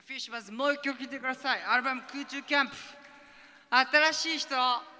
ゃあフィッシュまずもう一曲聴いてください。アルバム空中キャンプ。新しい人「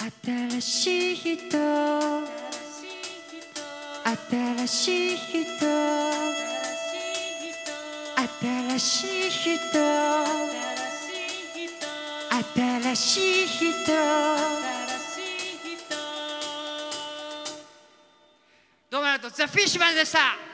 新しい人。新しい人。新しい人。新しい人。どうもありがと。うザ・フィッシュマンでした。